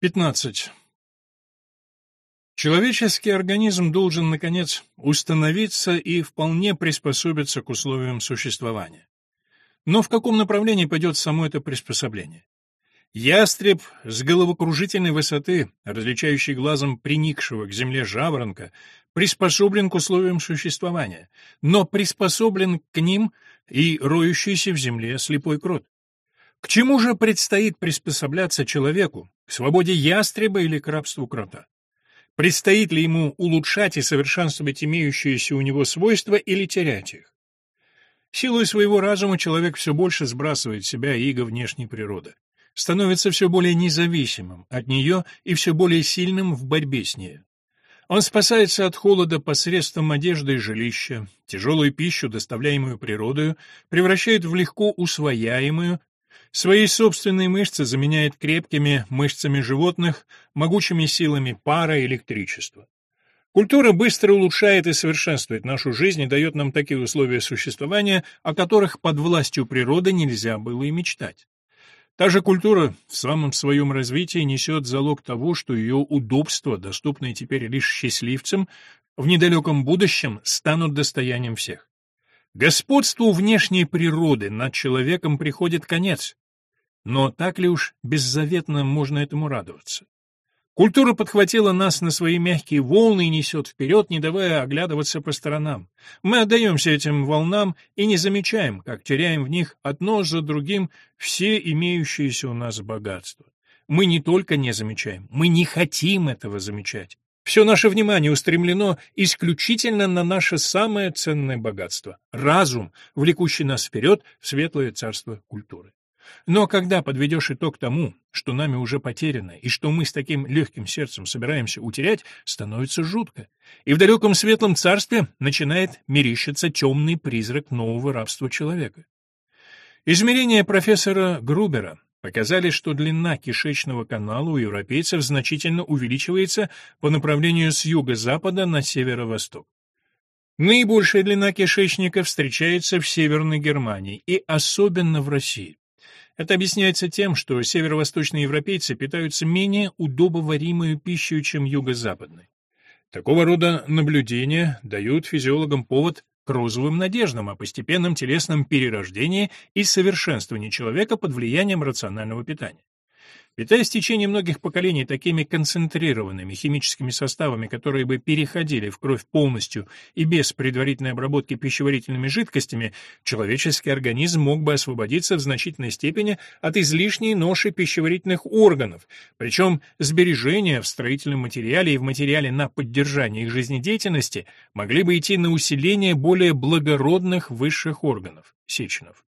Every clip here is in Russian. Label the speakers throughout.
Speaker 1: 15. Человеческий организм должен, наконец, установиться и вполне приспособиться к условиям существования. Но в каком направлении пойдет само это приспособление? Ястреб с головокружительной высоты, различающий глазом приникшего к земле жаворонка, приспособлен к условиям существования, но приспособлен к ним и роющийся в земле слепой крот. К чему же предстоит приспосабляться человеку, к свободе ястреба или к рабству крота? Предстоит ли ему улучшать и совершенствовать имеющиеся у него свойства или терять их? Силой своего разума человек все больше сбрасывает с себя иго внешней природы, становится все более независимым от нее и все более сильным в борьбе с ней. Он спасается от холода посредством одежды и жилища, тяжелую пищу, доставляемую природою, превращает в легко усвояемую, Свои собственные мышцы заменяет крепкими мышцами животных, могучими силами пара и электричества. Культура быстро улучшает и совершенствует нашу жизнь и дает нам такие условия существования, о которых под властью природы нельзя было и мечтать. Та же культура в самом своем развитии несет залог того, что ее удобства, доступные теперь лишь счастливцам, в недалеком будущем станут достоянием всех. Господству внешней природы над человеком приходит конец, но так ли уж беззаветно можно этому радоваться? Культура подхватила нас на свои мягкие волны и несет вперед, не давая оглядываться по сторонам. Мы отдаемся этим волнам и не замечаем, как теряем в них одно за другим все имеющиеся у нас богатства. Мы не только не замечаем, мы не хотим этого замечать. Все наше внимание устремлено исключительно на наше самое ценное богатство — разум, влекущий нас вперед в светлое царство культуры. Но когда подведешь итог тому, что нами уже потеряно, и что мы с таким легким сердцем собираемся утерять, становится жутко. И в далеком светлом царстве начинает мерещиться темный призрак нового рабства человека. Измерения профессора Грубера показали, что длина кишечного канала у европейцев значительно увеличивается по направлению с юго-запада на северо-восток. Наибольшая длина кишечника встречается в Северной Германии и особенно в России. Это объясняется тем, что северо-восточные европейцы питаются менее удобоваримой пищей, чем юго-западные. Такого рода наблюдения дают физиологам повод к розовым надеждам о постепенном телесном перерождении и совершенствовании человека под влиянием рационального питания. Питаясь в течение многих поколений такими концентрированными химическими составами, которые бы переходили в кровь полностью и без предварительной обработки пищеварительными жидкостями, человеческий организм мог бы освободиться в значительной степени от излишней ноши пищеварительных органов, причем сбережения в строительном материале и в материале на поддержание их жизнедеятельности могли бы идти на усиление более благородных высших органов – сеченов.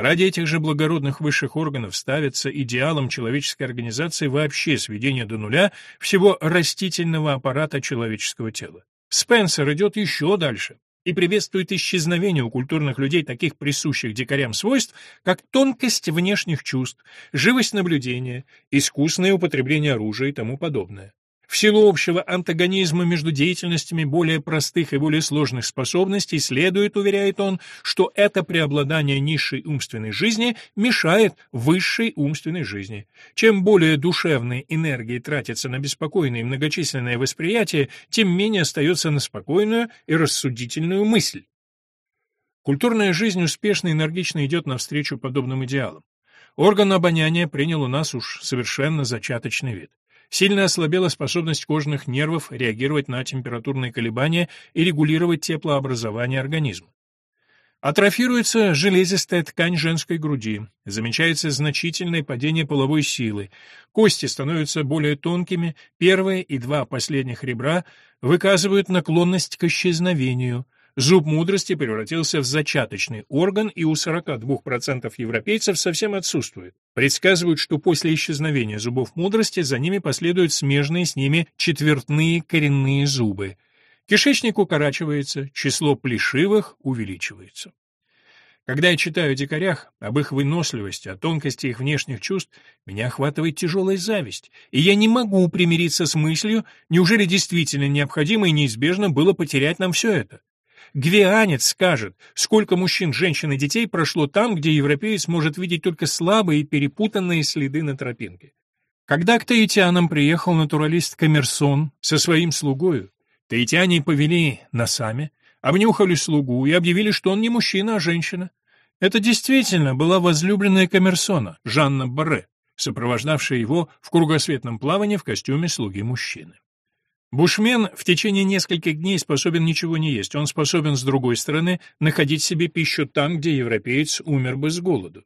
Speaker 1: Ради этих же благородных высших органов ставится идеалом человеческой организации вообще сведение до нуля всего растительного аппарата человеческого тела. Спенсер идет еще дальше и приветствует исчезновение у культурных людей таких присущих дикарям свойств, как тонкость внешних чувств, живость наблюдения, искусное употребление оружия и тому подобное. В силу общего антагонизма между деятельностями более простых и более сложных способностей следует, уверяет он, что это преобладание низшей умственной жизни мешает высшей умственной жизни. Чем более душевной энергии тратится на беспокойное и многочисленное восприятие, тем менее остается на спокойную и рассудительную мысль. Культурная жизнь успешно и энергично идет навстречу подобным идеалам. Орган обоняния принял у нас уж совершенно зачаточный вид. Сильно ослабела способность кожных нервов реагировать на температурные колебания и регулировать теплообразование организма. Атрофируется железистая ткань женской груди, замечается значительное падение половой силы, кости становятся более тонкими, первые и два последних ребра выказывают наклонность к исчезновению – Зуб мудрости превратился в зачаточный орган и у 42% европейцев совсем отсутствует. Предсказывают, что после исчезновения зубов мудрости за ними последуют смежные с ними четвертные коренные зубы. Кишечник укорачивается, число плешивых увеличивается. Когда я читаю о дикарях, об их выносливости, о тонкости их внешних чувств, меня охватывает тяжелая зависть, и я не могу примириться с мыслью, неужели действительно необходимо и неизбежно было потерять нам все это? Гвианец скажет, сколько мужчин, женщин и детей прошло там, где европеец может видеть только слабые и перепутанные следы на тропинке. Когда к таитянам приехал натуралист Камерсон со своим слугою, таитяне повели носами, обнюхали слугу и объявили, что он не мужчина, а женщина. Это действительно была возлюбленная Камерсона, Жанна Барре, сопровождавшая его в кругосветном плавании в костюме слуги мужчины. Бушмен в течение нескольких дней способен ничего не есть, он способен, с другой стороны, находить себе пищу там, где европеец умер бы с голоду.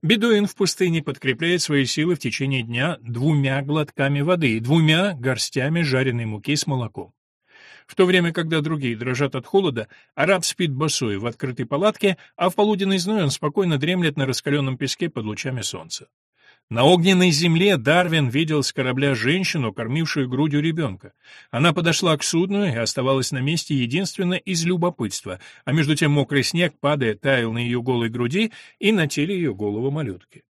Speaker 1: Бедуин в пустыне подкрепляет свои силы в течение дня двумя глотками воды и двумя горстями жареной муки с молоком. В то время, когда другие дрожат от холода, араб спит босой в открытой палатке, а в полуденный зной он спокойно дремлет на раскаленном песке под лучами солнца. На огненной земле Дарвин видел с корабля женщину, кормившую грудью ребенка. Она подошла к судну и оставалась на месте единственно из любопытства, а между тем мокрый снег, падая, таял на ее голой груди и на теле ее голого малютки.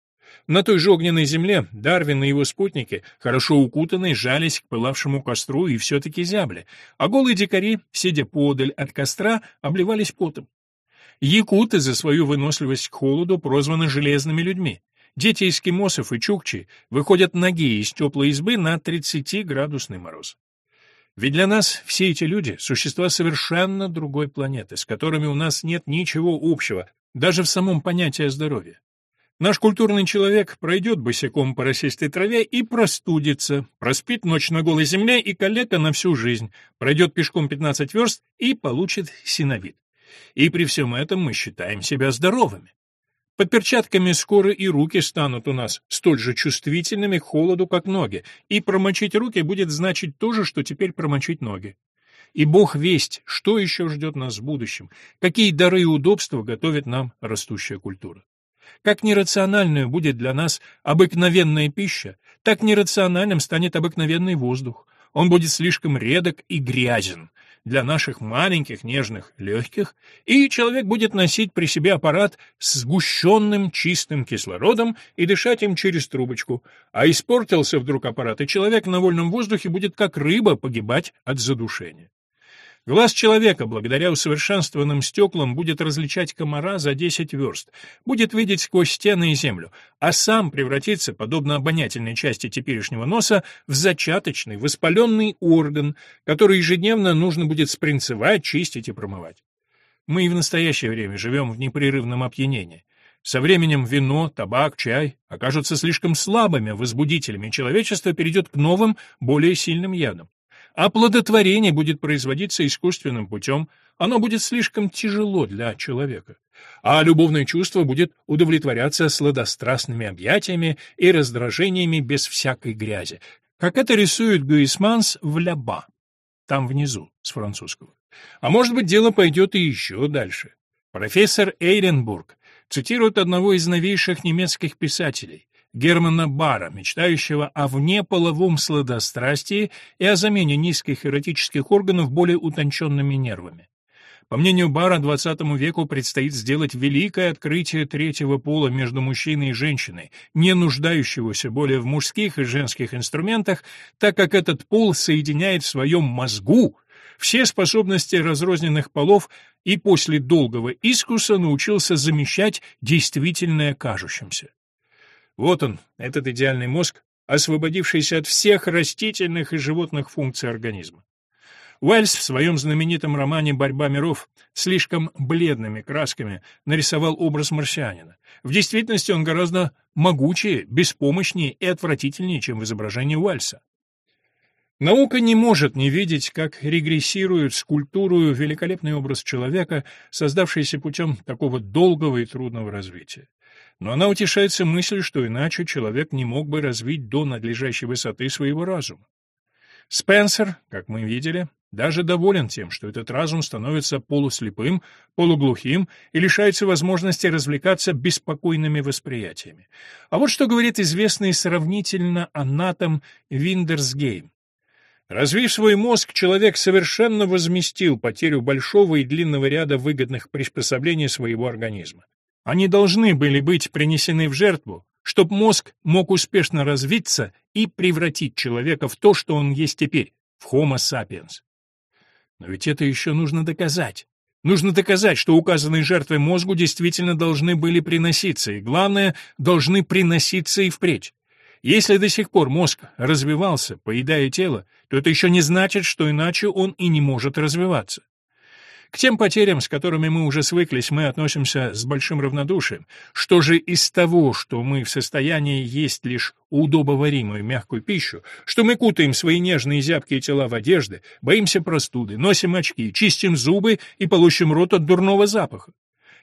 Speaker 1: На той же огненной земле Дарвин и его спутники, хорошо укутанные, жались к пылавшему костру и все-таки зябли, а голые дикари, сидя подаль от костра, обливались потом. Якуты за свою выносливость к холоду прозваны «железными людьми». Дети эскимосов и чукчи выходят ноги из теплой избы на 30-градусный мороз. Ведь для нас все эти люди — существа совершенно другой планеты, с которыми у нас нет ничего общего, даже в самом понятии здоровья. Наш культурный человек пройдет босиком по росистой траве и простудится, проспит ночь на голой земле и калека на всю жизнь, пройдет пешком 15 верст и получит синовид. И при всем этом мы считаем себя здоровыми. Под перчатками скоро и руки станут у нас столь же чувствительными к холоду, как ноги, и промочить руки будет значить то же, что теперь промочить ноги. И Бог весть, что еще ждет нас в будущем, какие дары и удобства готовит нам растущая культура. Как нерациональную будет для нас обыкновенная пища, так нерациональным станет обыкновенный воздух. Он будет слишком редок и грязен, для наших маленьких, нежных, легких, и человек будет носить при себе аппарат с сгущенным чистым кислородом и дышать им через трубочку, а испортился вдруг аппарат, и человек на вольном воздухе будет как рыба погибать от задушения. Глаз человека, благодаря усовершенствованным стеклам, будет различать комара за 10 верст, будет видеть сквозь стены и землю, а сам превратится, подобно обонятельной части теперешнего носа, в зачаточный, воспаленный орган, который ежедневно нужно будет спринцевать, чистить и промывать. Мы и в настоящее время живем в непрерывном опьянении. Со временем вино, табак, чай окажутся слишком слабыми возбудителями, человечество перейдет к новым, более сильным ядам. Оплодотворение будет производиться искусственным путем, оно будет слишком тяжело для человека. А любовное чувство будет удовлетворяться сладострастными объятиями и раздражениями без всякой грязи, как это рисует Гуисманс в «Ляба», там внизу, с французского. А может быть, дело пойдет и еще дальше. Профессор Эйренбург цитирует одного из новейших немецких писателей, Германа Бара, мечтающего о внеполовом сладострастии и о замене низких эротических органов более утонченными нервами. По мнению Бара, XX веку предстоит сделать великое открытие третьего пола между мужчиной и женщиной, не нуждающегося более в мужских и женских инструментах, так как этот пол соединяет в своем мозгу все способности разрозненных полов и после долгого искуса научился замещать действительное кажущимся. Вот он, этот идеальный мозг, освободившийся от всех растительных и животных функций организма. Уэльс в своем знаменитом романе «Борьба миров» слишком бледными красками нарисовал образ марсианина. В действительности он гораздо могучее, беспомощнее и отвратительнее, чем в изображении Уэльса. Наука не может не видеть, как регрессирует скульптуру великолепный образ человека, создавшийся путем такого долгого и трудного развития но она утешается мыслью, что иначе человек не мог бы развить до надлежащей высоты своего разума. Спенсер, как мы видели, даже доволен тем, что этот разум становится полуслепым, полуглухим и лишается возможности развлекаться беспокойными восприятиями. А вот что говорит известный сравнительно анатом Видерсгейм. Развив свой мозг, человек совершенно возместил потерю большого и длинного ряда выгодных приспособлений своего организма. Они должны были быть принесены в жертву, чтобы мозг мог успешно развиться и превратить человека в то, что он есть теперь, в Homo sapiens. Но ведь это еще нужно доказать. Нужно доказать, что указанные жертвы мозгу действительно должны были приноситься, и, главное, должны приноситься и впредь. Если до сих пор мозг развивался, поедая тело, то это еще не значит, что иначе он и не может развиваться. К тем потерям, с которыми мы уже свыклись, мы относимся с большим равнодушием. Что же из того, что мы в состоянии есть лишь удобоваримую мягкую пищу, что мы кутаем свои нежные зябкие тела в одежды, боимся простуды, носим очки, чистим зубы и полощем рот от дурного запаха?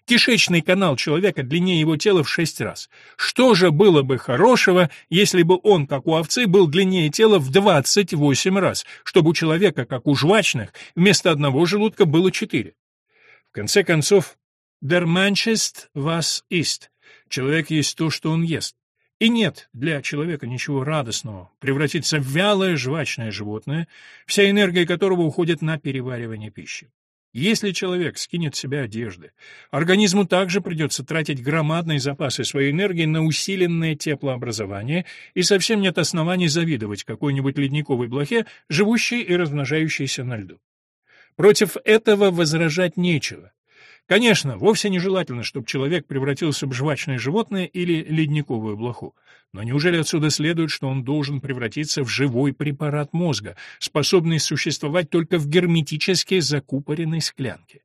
Speaker 1: Кишечный канал человека длиннее его тела в шесть раз. Что же было бы хорошего, если бы он, как у овцы, был длиннее тела в двадцать восемь раз, чтобы у человека, как у жвачных, вместо одного желудка было четыре? В конце концов, «Der Mensch ist, was ist» — человек есть то, что он ест. И нет для человека ничего радостного превратиться в вялое жвачное животное, вся энергия которого уходит на переваривание пищи. Если человек скинет с себя одежды, организму также придется тратить громадные запасы своей энергии на усиленное теплообразование, и совсем нет оснований завидовать какой-нибудь ледниковой блохе, живущей и размножающейся на льду. Против этого возражать нечего. Конечно, вовсе нежелательно, чтобы человек превратился в жвачное животное или ледниковую блоху. Но неужели отсюда следует, что он должен превратиться в живой препарат мозга, способный существовать только в герметически закупоренной склянке?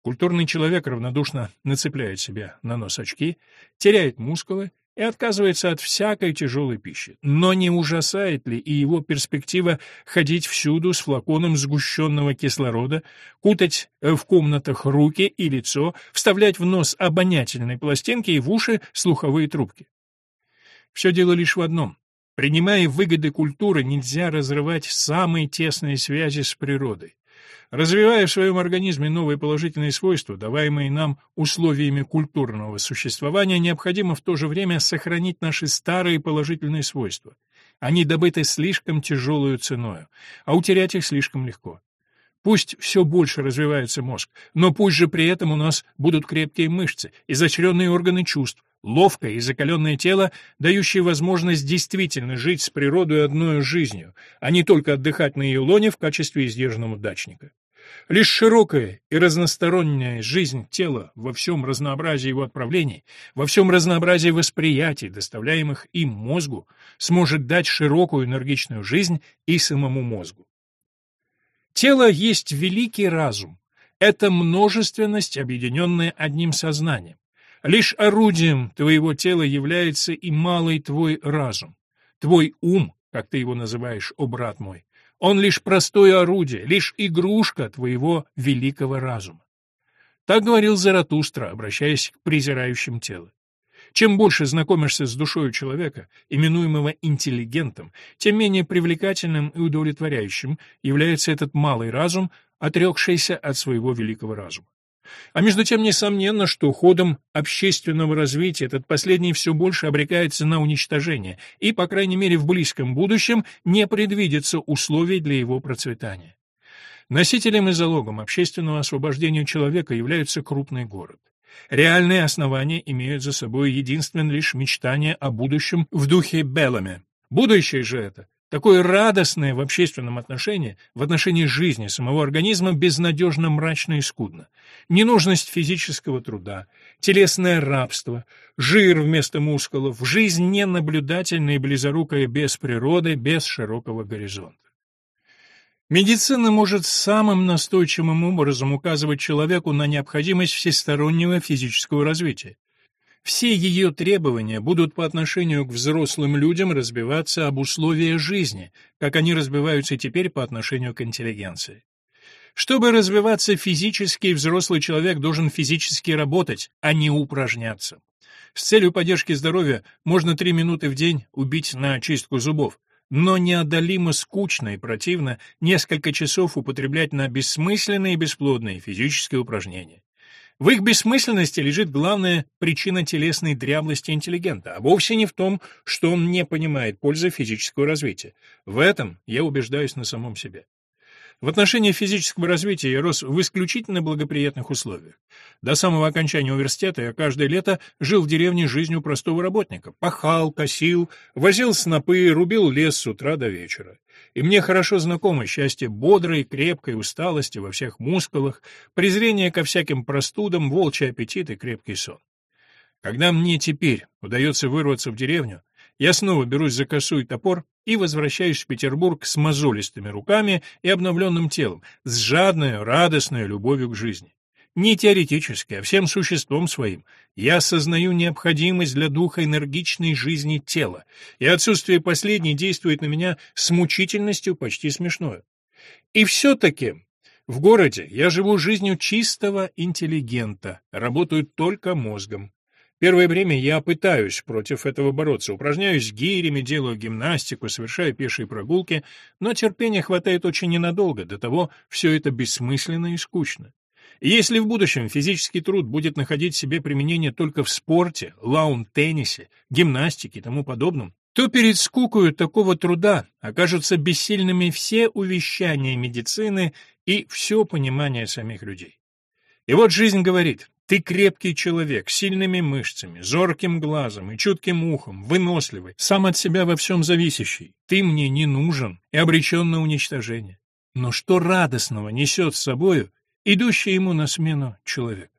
Speaker 1: Культурный человек равнодушно нацепляет себе на нос очки, теряет мускулы и отказывается от всякой тяжелой пищи. Но не ужасает ли и его перспектива ходить всюду с флаконом сгущенного кислорода, кутать в комнатах руки и лицо, вставлять в нос обонятельные пластинки и в уши слуховые трубки? Все дело лишь в одном. Принимая выгоды культуры, нельзя разрывать самые тесные связи с природой. Развивая в своем организме новые положительные свойства, даваемые нам условиями культурного существования, необходимо в то же время сохранить наши старые положительные свойства. Они добыты слишком тяжелую ценою, а утерять их слишком легко. Пусть все больше развивается мозг, но пусть же при этом у нас будут крепкие мышцы, изощренные органы чувств, ловкое и закаленное тело, дающее возможность действительно жить с природой одной жизнью, а не только отдыхать на ее лоне в качестве издержанного дачника. Лишь широкая и разносторонняя жизнь тела во всем разнообразии его отправлений, во всем разнообразии восприятий, доставляемых им мозгу, сможет дать широкую энергичную жизнь и самому мозгу. Тело есть великий разум. Это множественность, объединенная одним сознанием. Лишь орудием твоего тела является и малый твой разум. Твой ум, как ты его называешь, о брат мой, он лишь простое орудие, лишь игрушка твоего великого разума. Так говорил Заратустра, обращаясь к презирающим тело. Чем больше знакомишься с душой человека, именуемого интеллигентом, тем менее привлекательным и удовлетворяющим является этот малый разум, отрекшийся от своего великого разума. А между тем, несомненно, что ходом общественного развития этот последний все больше обрекается на уничтожение, и, по крайней мере, в близком будущем не предвидится условий для его процветания. Носителем и залогом общественного освобождения человека является крупный город. Реальные основания имеют за собой единственно лишь мечтание о будущем в духе Беллами. Будущее же это Такое радостное в общественном отношении, в отношении жизни самого организма безнадежно мрачно и скудно. Ненужность физического труда, телесное рабство, жир вместо мускулов, жизнь ненаблюдательная и близорукая без природы, без широкого горизонта. Медицина может самым настойчивым образом указывать человеку на необходимость всестороннего физического развития. Все ее требования будут по отношению к взрослым людям разбиваться об условия жизни, как они разбиваются теперь по отношению к интеллигенции. Чтобы развиваться физически, взрослый человек должен физически работать, а не упражняться. С целью поддержки здоровья можно три минуты в день убить на очистку зубов, но неодолимо скучно и противно несколько часов употреблять на бессмысленные и бесплодные физические упражнения. В их бессмысленности лежит главная причина телесной дряблости интеллигента, а вовсе не в том, что он не понимает пользы физического развития. В этом я убеждаюсь на самом себе. В отношении физического развития я рос в исключительно благоприятных условиях. До самого окончания университета я каждое лето жил в деревне жизнью простого работника. Пахал, косил, возил снопы, рубил лес с утра до вечера. И мне хорошо знакомо счастье бодрой, крепкой усталости во всех мускулах, презрение ко всяким простудам, волчий аппетит и крепкий сон. Когда мне теперь удается вырваться в деревню, я снова берусь за косу и топор и возвращаюсь в Петербург с мозолистыми руками и обновленным телом, с жадной, радостной любовью к жизни. Не теоретически, а всем существом своим. Я осознаю необходимость для духа энергичной жизни тела, и отсутствие последней действует на меня с мучительностью почти смешной. И все-таки в городе я живу жизнью чистого интеллигента, работаю только мозгом. Первое время я пытаюсь против этого бороться, упражняюсь гирями, делаю гимнастику, совершаю пешие прогулки, но терпения хватает очень ненадолго, до того все это бессмысленно и скучно. Если в будущем физический труд будет находить себе применение только в спорте, лаун-теннисе, гимнастике и тому подобном, то перед скукою такого труда окажутся бессильными все увещания медицины и все понимание самих людей. И вот жизнь говорит, ты крепкий человек, с сильными мышцами, зорким глазом и чутким ухом, выносливый, сам от себя во всем зависящий. Ты мне не нужен и обречен на уничтожение. Но что радостного несет с собою идущий ему на смену человек?